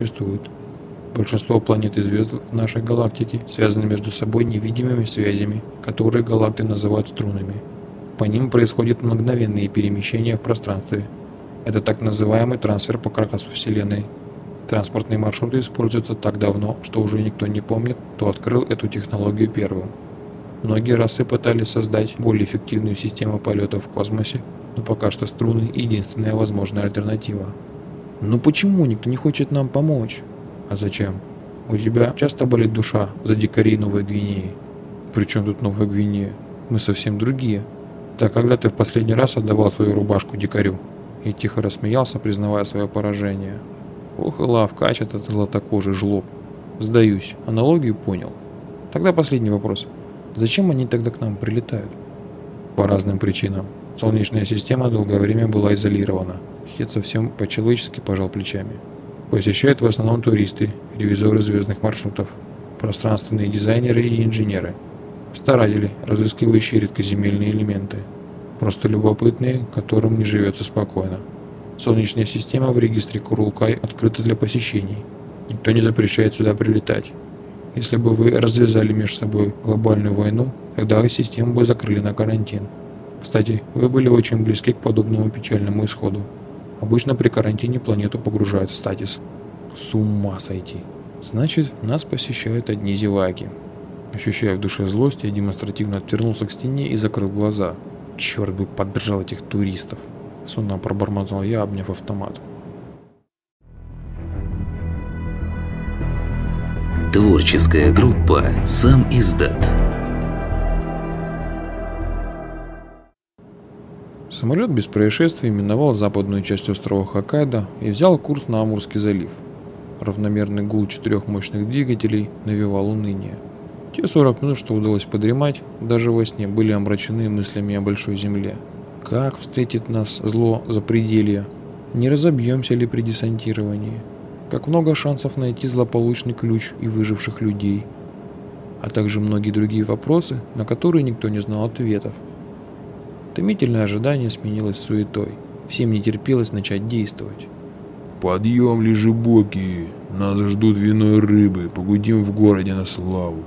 существует. Большинство планет и звезд в нашей галактике связаны между собой невидимыми связями, которые галакты называют струнами. По ним происходят мгновенные перемещения в пространстве. Это так называемый трансфер по каркасу Вселенной. Транспортные маршруты используются так давно, что уже никто не помнит, кто открыл эту технологию первым. Многие расы пытались создать более эффективную систему полета в космосе, но пока что струны – единственная возможная альтернатива. Но почему никто не хочет нам помочь? А зачем? У тебя часто болит душа за дикарей Новой Гвинеи. Причем тут Новая Гвинея? Мы совсем другие. Так когда ты в последний раз отдавал свою рубашку дикарю? И тихо рассмеялся, признавая свое поражение. Ох и лавкач этот златокожий жлоб. Сдаюсь, аналогию понял. Тогда последний вопрос. Зачем они тогда к нам прилетают? По разным причинам. Солнечная система долгое время была изолирована. Хет совсем по-человечески пожал плечами. Посещают в основном туристы, ревизоры звездных маршрутов, пространственные дизайнеры и инженеры, старатели, разыскивающие редкоземельные элементы, просто любопытные, которым не живется спокойно. Солнечная система в регистре Курулкай открыта для посещений. Никто не запрещает сюда прилетать. Если бы вы развязали между собой глобальную войну, тогда систему бы закрыли на карантин. Кстати, вы были очень близки к подобному печальному исходу. Обычно при карантине планету погружают в статис. С ума сойти. Значит, нас посещают одни зеваки. Ощущая в душе злость, я демонстративно отвернулся к стене и закрыл глаза. Черт бы подрал этих туристов. Сонно пробормотал я, обняв автомат. Творческая группа «Сам издат». Самолет без происшествий миновал западную часть острова Хоккайдо и взял курс на Амурский залив. Равномерный гул четырех мощных двигателей навевал уныние. Те 40 минут, что удалось подремать, даже во сне были омрачены мыслями о большой земле. Как встретит нас зло за пределье? Не разобьемся ли при десантировании? как много шансов найти злополучный ключ и выживших людей, а также многие другие вопросы, на которые никто не знал ответов. Томительное ожидание сменилось суетой. Всем не терпелось начать действовать. «Подъем, лежебоки! Нас ждут вино и рыбы, погудим в городе на славу!»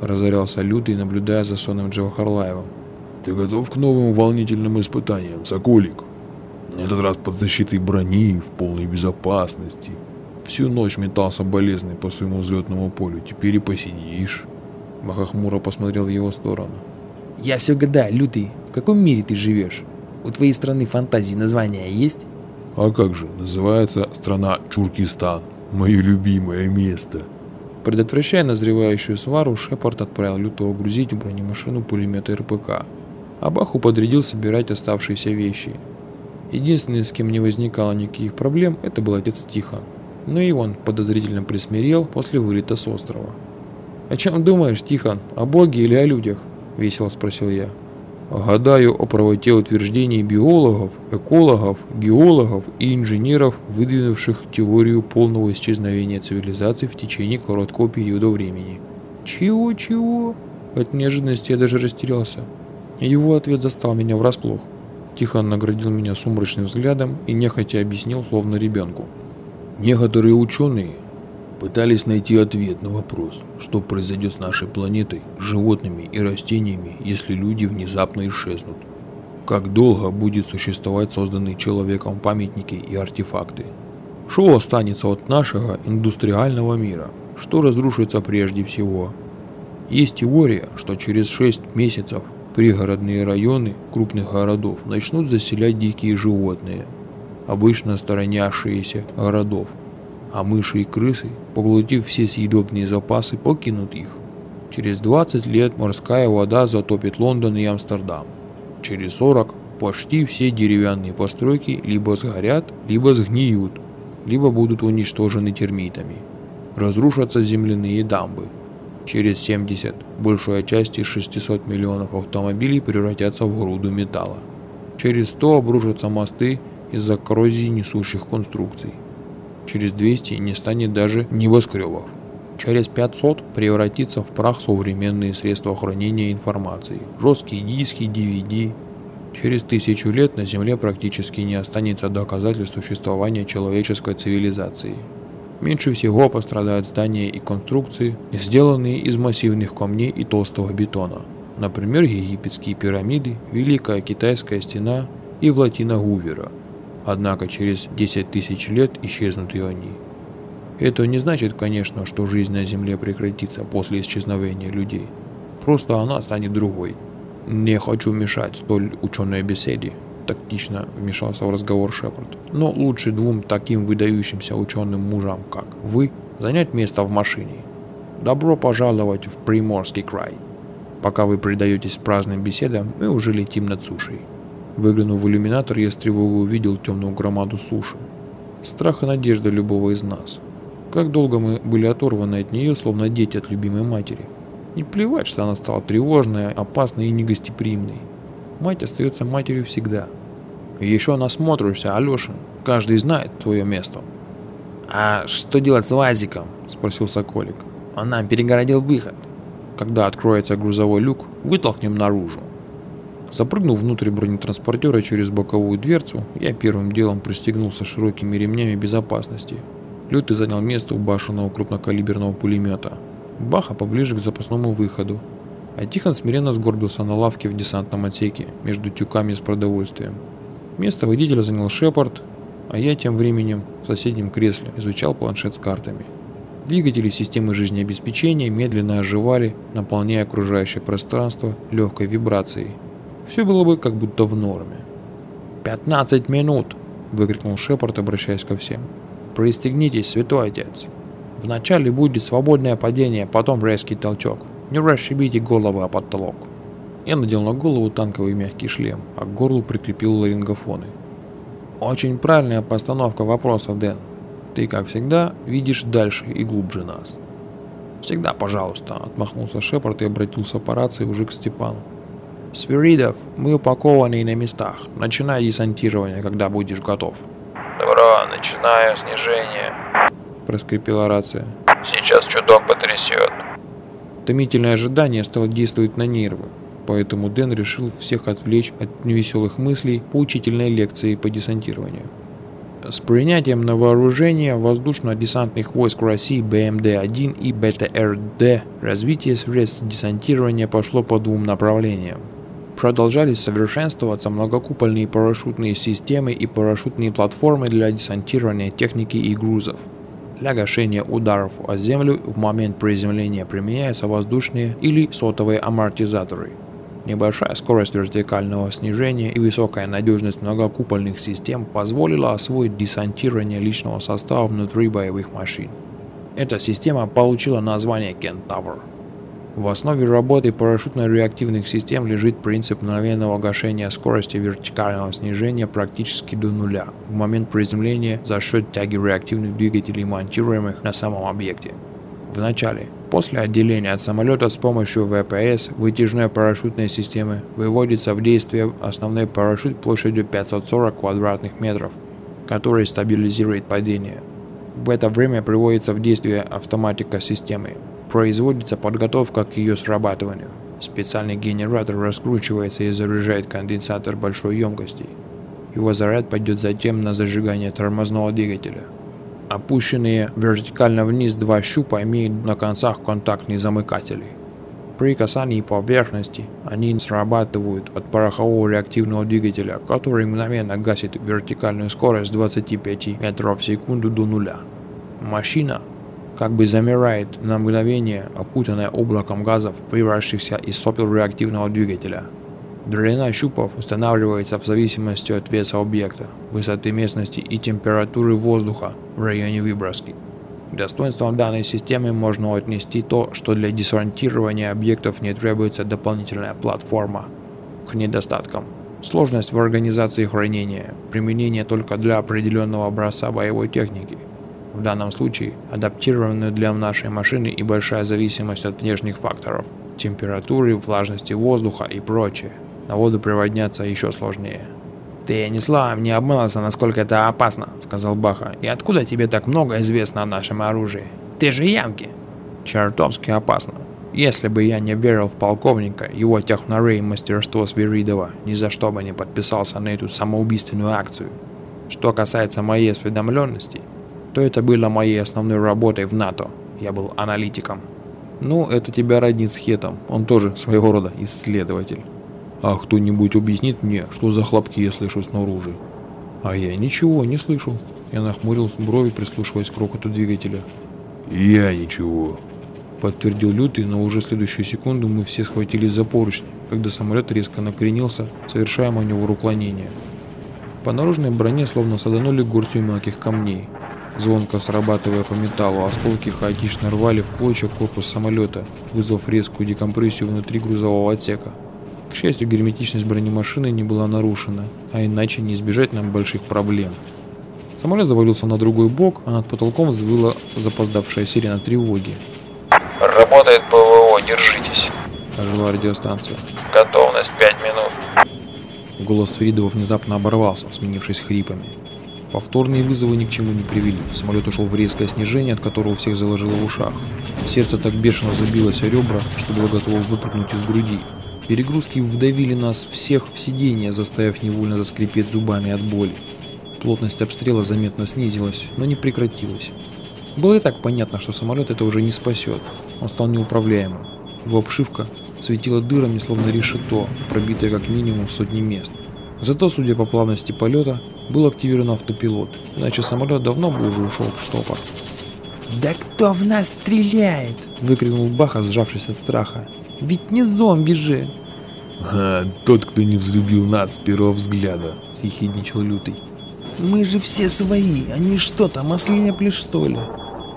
Разорялся Лютый, наблюдая за сонным Джавахарлаевым. «Ты готов к новым волнительным испытаниям, Соколик? Этот раз под защитой брони, в полной безопасности, Всю ночь метался болезный по своему взлетному полю, теперь и посидишь. Маха хмуро посмотрел в его сторону. Я все гадаю, Лютый, каком мире ты живешь? У твоей страны фантазии название есть? А как же, называется страна Чуркистан, мое любимое место. Предотвращая назревающую свару, Шепард отправил Лютого грузить в бронемашину пулемета РПК. А Баху подрядил собирать оставшиеся вещи. Единственный, с кем не возникало никаких проблем, это был отец Тихон но и он подозрительно присмирел после вылета с острова. «О чем думаешь, Тихон? О Боге или о людях?» – весело спросил я. «Гадаю о правоте утверждений биологов, экологов, геологов и инженеров, выдвинувших теорию полного исчезновения цивилизации в течение короткого периода времени». «Чего-чего?» От неожиданности я даже растерялся. Его ответ застал меня врасплох. Тихон наградил меня сумрачным взглядом и нехотя объяснил, словно ребенку. Некоторые ученые пытались найти ответ на вопрос, что произойдет с нашей планетой, животными и растениями, если люди внезапно исчезнут. Как долго будет существовать созданные человеком памятники и артефакты? Что останется от нашего индустриального мира? Что разрушится прежде всего? Есть теория, что через 6 месяцев пригородные районы крупных городов начнут заселять дикие животные – обычно сторонящиеся городов, а мыши и крысы, поглотив все съедобные запасы, покинут их. Через 20 лет морская вода затопит Лондон и Амстердам. Через 40 почти все деревянные постройки либо сгорят, либо сгниют, либо будут уничтожены термитами. Разрушатся земляные дамбы. Через 70 большая часть из 600 миллионов автомобилей превратятся в груду металла. Через 100 обрушатся мосты из-за коррозии несущих конструкций. Через 200 не станет даже небоскребов. Через 500 превратится в прах современные средства хранения информации, жесткие диски, DVD. Через тысячу лет на Земле практически не останется доказательств существования человеческой цивилизации. Меньше всего пострадают здания и конструкции, сделанные из массивных камней и толстого бетона. Например, египетские пирамиды, Великая Китайская стена и плотина Гувера. Однако через 10 тысяч лет исчезнут и они. Это не значит, конечно, что жизнь на Земле прекратится после исчезновения людей. Просто она станет другой. Не хочу мешать столь ученой беседе, тактично вмешался в разговор Шепард. Но лучше двум таким выдающимся ученым мужам, как вы, занять место в машине. Добро пожаловать в Приморский край. Пока вы предаетесь праздным беседам, мы уже летим над сушей. Выглянув в иллюминатор, я с тревогой увидел темную громаду суши. Страх и надежда любого из нас. Как долго мы были оторваны от нее, словно дети от любимой матери. Не плевать, что она стала тревожной, опасной и негостеприимной. Мать остается матерью всегда. И еще насмотришься, Алеша. Каждый знает твое место. «А что делать с Вазиком?» – спросил Соколик. «Он нам перегородил выход. Когда откроется грузовой люк, вытолкнем наружу». Запрыгнув внутрь бронетранспортера через боковую дверцу, я первым делом пристегнулся широкими ремнями безопасности – Лютый занял место у башенного крупнокалиберного пулемета. Баха поближе к запасному выходу. А Тихон смиренно сгорбился на лавке в десантном отсеке между тюками с продовольствием. Место водителя занял Шепард, а я тем временем в соседнем кресле изучал планшет с картами. Двигатели системы жизнеобеспечения медленно оживали, наполняя окружающее пространство легкой вибрацией. Все было бы как будто в норме. «Пятнадцать минут!» – выкрикнул Шепард, обращаясь ко всем. Пристегнитесь, святой отец. Вначале будет свободное падение, потом резкий толчок. Не расшибите головы о потолок. Я надел на голову танковый мягкий шлем, а к горлу прикрепил ларингофоны. Очень правильная постановка вопроса, Дэн. Ты, как всегда, видишь дальше и глубже нас. Всегда, пожалуйста, отмахнулся Шепард и обратился по рации уже к Степану. Сверидов, мы упакованы и на местах. Начинай десантирование, когда будешь готов. Добро, начинаю снижение. Проскрипела рация. Сейчас чудок потрясет. Томительное ожидание стало действовать на нервы, поэтому Дэн решил всех отвлечь от невеселых мыслей поучительной лекции по десантированию. С принятием на вооружение воздушно-десантных войск России БМД-1 и БТРД развитие средств десантирования пошло по двум направлениям – Продолжались совершенствоваться многокупольные парашютные системы и парашютные платформы для десантирования техники и грузов. Для гашения ударов о землю в момент приземления применяются воздушные или сотовые амортизаторы. Небольшая скорость вертикального снижения и высокая надежность многокупольных систем позволила освоить десантирование личного состава внутри боевых машин. Эта система получила название Кентавр. В основе работы парашютно-реактивных систем лежит принцип мгновенного гашения скорости вертикального снижения практически до нуля в момент приземления за счет тяги реактивных двигателей, монтируемых на самом объекте. В начале, после отделения от самолета с помощью ВПС вытяжной парашютной системы выводится в действие основной парашют площадью 540 квадратных метров, который стабилизирует падение. В это время приводится в действие автоматика системы, Производится подготовка к ее срабатыванию. Специальный генератор раскручивается и заряжает конденсатор большой емкости. Его заряд пойдет затем на зажигание тормозного двигателя. Опущенные вертикально вниз два щупа имеют на концах контактные замыкатели. При касании поверхности они срабатывают от порохового реактивного двигателя, который мгновенно гасит вертикальную скорость с 25 метров в секунду до нуля. Машина как бы замирает на мгновение, окутанная облаком газов, вырвавшихся из сопел реактивного двигателя. Длина щупов устанавливается в зависимости от веса объекта, высоты местности и температуры воздуха в районе выброски. Достоинством данной системы можно отнести то, что для десантирования объектов не требуется дополнительная платформа. К недостаткам. Сложность в организации хранения, применение только для определенного образца боевой техники – в данном случае адаптированную для нашей машины и большая зависимость от внешних факторов – температуры, влажности воздуха и прочее. На воду приводняться еще сложнее. «Ты ни словом не обмылся, насколько это опасно», – сказал Баха. «И откуда тебе так много известно о нашем оружии? Ты же ямки!» «Чертовски опасно. Если бы я не верил в полковника, его техноры и мастерство Свиридова, ни за что бы не подписался на эту самоубийственную акцию. Что касается моей осведомленности – то это было моей основной работой в НАТО. Я был аналитиком. Ну, это тебя роднит с Хетом. Он тоже своего рода исследователь. А кто-нибудь объяснит мне, что за хлопки я слышу снаружи? А я ничего не слышу. Я нахмурил брови, прислушиваясь к рокоту двигателя. Я ничего. Подтвердил Лютый, но уже следующую секунду мы все схватились за поручни, когда самолет резко накренился, совершая маневр уклонения. По наружной броне словно саданули горстью мелких камней. Звонко срабатывая по металлу, осколки хаотично рвали в клочья корпус самолета, вызвав резкую декомпрессию внутри грузового отсека. К счастью, герметичность бронемашины не была нарушена, а иначе не избежать нам больших проблем. Самолет завалился на другой бок, а над потолком взвыла запоздавшая сирена тревоги. Работает ПВО, держитесь. Ожила радиостанция. Готовность 5 минут. Голос Фридова внезапно оборвался, сменившись хрипами. Повторные вызовы ни к чему не привели. Самолет ушел в резкое снижение, от которого всех заложило в ушах. Сердце так бешено забилось о ребра, что было готово выпрыгнуть из груди. Перегрузки вдавили нас всех в сиденье, заставив невольно заскрипеть зубами от боли. Плотность обстрела заметно снизилась, но не прекратилась. Было и так понятно, что самолет это уже не спасет. Он стал неуправляемым. Его обшивка светила дырами, словно решето, пробитое как минимум в сотни мест. Зато, судя по плавности полета, был активирован автопилот, иначе самолет давно бы уже ушел в штопор. «Да кто в нас стреляет?» – выкрикнул Баха, сжавшись от страха. «Ведь не зомби же!» «А, тот, кто не взлюбил нас с первого взгляда», – съехидничал Лютый. «Мы же все свои, они что там, ослепли что ли?»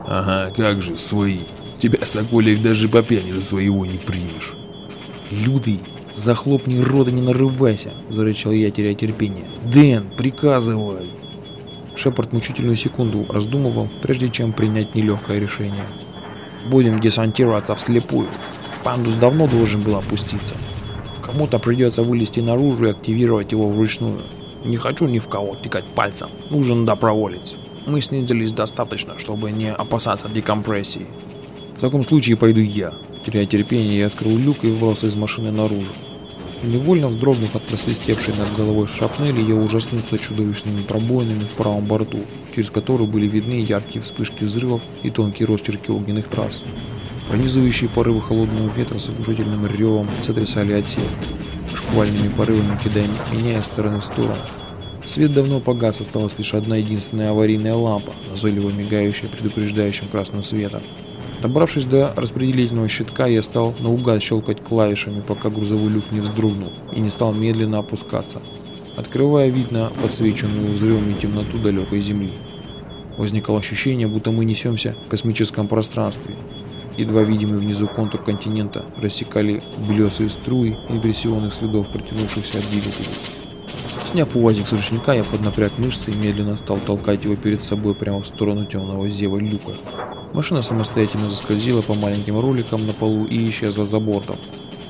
«Ага, как же, свои. Тебя, Соколик, даже по пьяни за своего не примешь». «Лютый, захлопни рот и не нарывайся!» – зарычал я, теряя терпение. «Дэн, приказывай!» Шепард мучительную секунду раздумывал, прежде чем принять нелегкое решение. «Будем десантироваться вслепую. Пандус давно должен был опуститься. Кому-то придется вылезти наружу и активировать его вручную. Не хочу ни в кого тыкать пальцем. Нужен доброволец. Мы снизились достаточно, чтобы не опасаться декомпрессии. В таком случае пойду я. Теряя терпение, я открыл люк и выбрался из машины наружу. Невольно вздрогнув от просвистевшей над головой шрапнели, я ужаснулся чудовищными пробоинами в правом борту, через которые были видны яркие вспышки взрывов и тонкие росчерки огненных трасс. Пронизывающие порывы холодного ветра с оглушительным ревом сотрясали отсек, шквальными порывами кидая меня из стороны в сторону. Свет давно погас, осталась лишь одна единственная аварийная лампа, назойливо мигающая предупреждающим красным светом. Добравшись до распределительного щитка, я стал наугад щелкать клавишами, пока грузовой люк не вздрогнул и не стал медленно опускаться, открывая вид на подсвеченную взрывами темноту далекой земли. Возникало ощущение, будто мы несемся в космическом пространстве. Едва видимый внизу контур континента рассекали белесые струи инверсионных следов, протянувшихся от двигателей. Сняв УАЗик с ручника, я поднапряг мышцы и медленно стал толкать его перед собой прямо в сторону темного зева люка. Машина самостоятельно заскользила по маленьким роликам на полу и исчезла за бортом.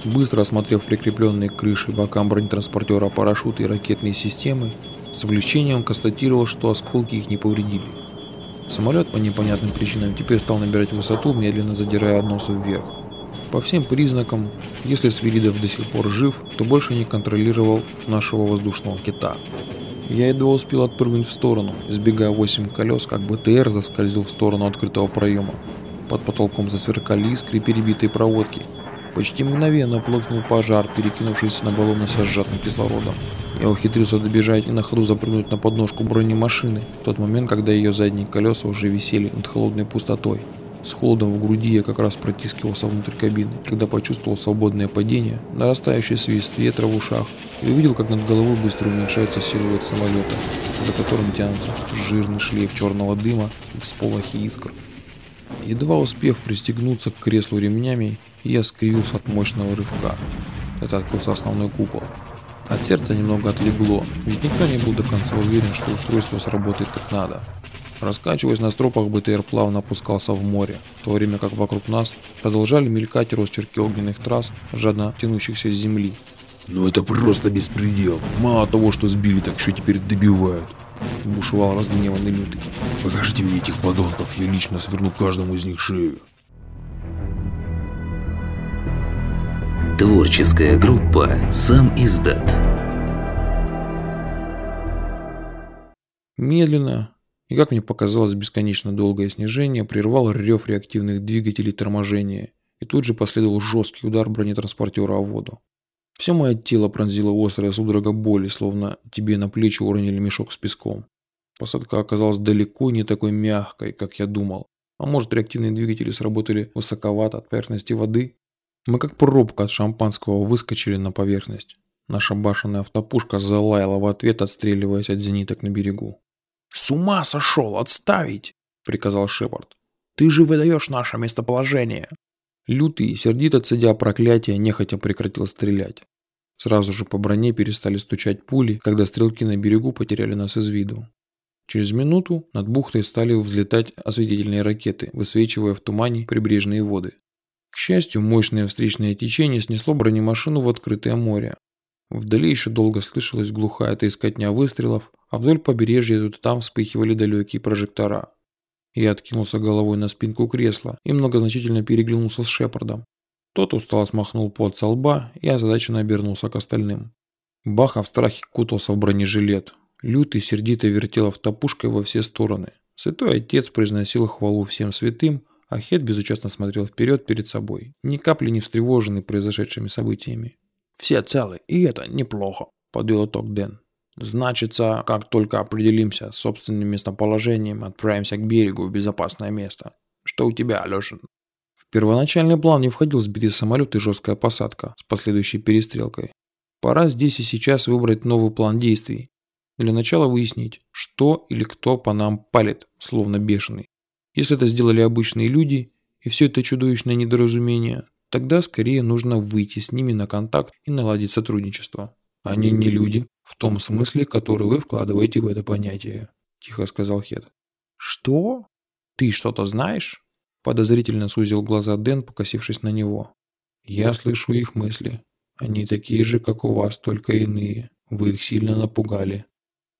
Быстро осмотрев прикрепленные к крыше бокам бронетранспортера парашюты и ракетные системы, с облегчением констатировал, что осколки их не повредили. Самолет по непонятным причинам теперь стал набирать высоту, медленно задирая нос вверх. По всем признакам, если Свиридов до сих пор жив, то больше не контролировал нашего воздушного кита. Я едва успел отпрыгнуть в сторону, избегая восемь колес, как БТР заскользил в сторону открытого проема. Под потолком засверкали искры перебитые проводки. Почти мгновенно плохнул пожар, перекинувшийся на баллоны со сжатым кислородом. Я ухитрился добежать и на ходу запрыгнуть на подножку бронемашины, в тот момент, когда ее задние колеса уже висели над холодной пустотой. С холодом в груди я как раз протискивался внутрь кабины, когда почувствовал свободное падение, нарастающий свист ветра в ушах и увидел, как над головой быстро уменьшается силуэт самолета, за которым тянутся жирный шлейф черного дыма и всполохи искр. Едва успев пристегнуться к креслу ремнями, я скривился от мощного рывка. Это открылся основной купол. От сердца немного отлегло, ведь никто не был до конца уверен, что устройство сработает как надо. Раскачиваясь на стропах, БТР плавно опускался в море, в то время как вокруг нас продолжали мелькать росчерки огненных трасс, жадно тянущихся с земли. «Ну это просто беспредел. Мало того, что сбили, так еще теперь добивают», – бушевал разгневанный лютый. «Покажите мне этих подонков, я лично сверну каждому из них шею». Творческая группа «Сам издат». Медленно, И как мне показалось, бесконечно долгое снижение прервал рев реактивных двигателей торможения, и тут же последовал жесткий удар бронетранспортера о воду. Все мое тело пронзило острая судорога боли, словно тебе на плечи уронили мешок с песком. Посадка оказалась далеко не такой мягкой, как я думал. А может, реактивные двигатели сработали высоковато от поверхности воды? Мы как пробка от шампанского выскочили на поверхность. Наша башенная автопушка залаяла в ответ, отстреливаясь от зениток на берегу. «С ума сошел! Отставить!» — приказал Шепард. «Ты же выдаешь наше местоположение!» Лютый, сердито цедя проклятие, нехотя прекратил стрелять. Сразу же по броне перестали стучать пули, когда стрелки на берегу потеряли нас из виду. Через минуту над бухтой стали взлетать осветительные ракеты, высвечивая в тумане прибрежные воды. К счастью, мощное встречное течение снесло бронемашину в открытое море. Вдали еще долго слышалась глухая трескотня выстрелов, а вдоль побережья тут и там вспыхивали далекие прожектора. Я откинулся головой на спинку кресла и многозначительно переглянулся с Шепардом. Тот устало смахнул пот со лба и озадаченно обернулся к остальным. Баха в страхе кутался в бронежилет. Лютый сердито вертел автопушкой во все стороны. Святой отец произносил хвалу всем святым, а Хет безучастно смотрел вперед перед собой, ни капли не встревоженный произошедшими событиями. «Все целы, и это неплохо», – подвел итог Дэн. «Значится, как только определимся с собственным местоположением, отправимся к берегу в безопасное место. Что у тебя, Алешин?» В первоначальный план не входил сбитый самолет и жесткая посадка с последующей перестрелкой. Пора здесь и сейчас выбрать новый план действий. Для начала выяснить, что или кто по нам палит, словно бешеный. Если это сделали обычные люди, и все это чудовищное недоразумение, тогда скорее нужно выйти с ними на контакт и наладить сотрудничество. Они не люди, в том смысле, который вы вкладываете в это понятие, тихо сказал Хед. Что? Ты что-то знаешь? Подозрительно сузил глаза Дэн, покосившись на него. Я слышу их мысли. Они такие же, как у вас, только иные. Вы их сильно напугали.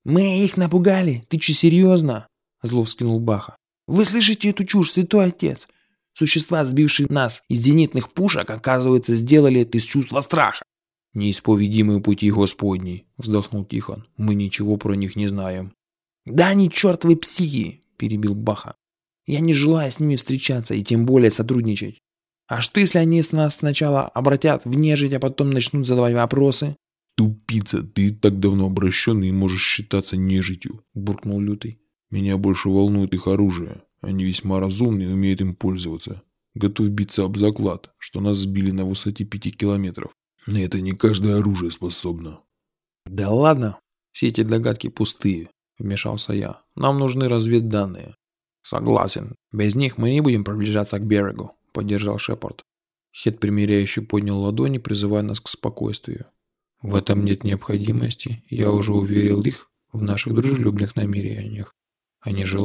Мы их напугали? Ты че серьезно? Зло вскинул Баха. Вы слышите эту чушь, святой отец? Существа, сбившие нас из зенитных пушек, оказывается, сделали это из чувства страха. «Неисповедимые пути Господни», — вздохнул Тихон. «Мы ничего про них не знаем». «Да они чертовы психи», — перебил Баха. «Я не желаю с ними встречаться и тем более сотрудничать. А что, если они с нас сначала обратят в нежить, а потом начнут задавать вопросы?» «Тупица, ты так давно обращенный и можешь считаться нежитью», — буркнул Лютый. «Меня больше волнует их оружие. Они весьма разумны и умеют им пользоваться. Готов биться об заклад, что нас сбили на высоте пяти километров. Но это не каждое оружие способно. Да ладно, все эти догадки пустые, вмешался я. Нам нужны разведданные. Согласен. Без них мы не будем приближаться к берегу, поддержал Шепард. Хет примиряющий поднял ладони, призывая нас к спокойствию. В этом нет необходимости. Я уже уверил их в наших дружелюбных намерениях. Они желают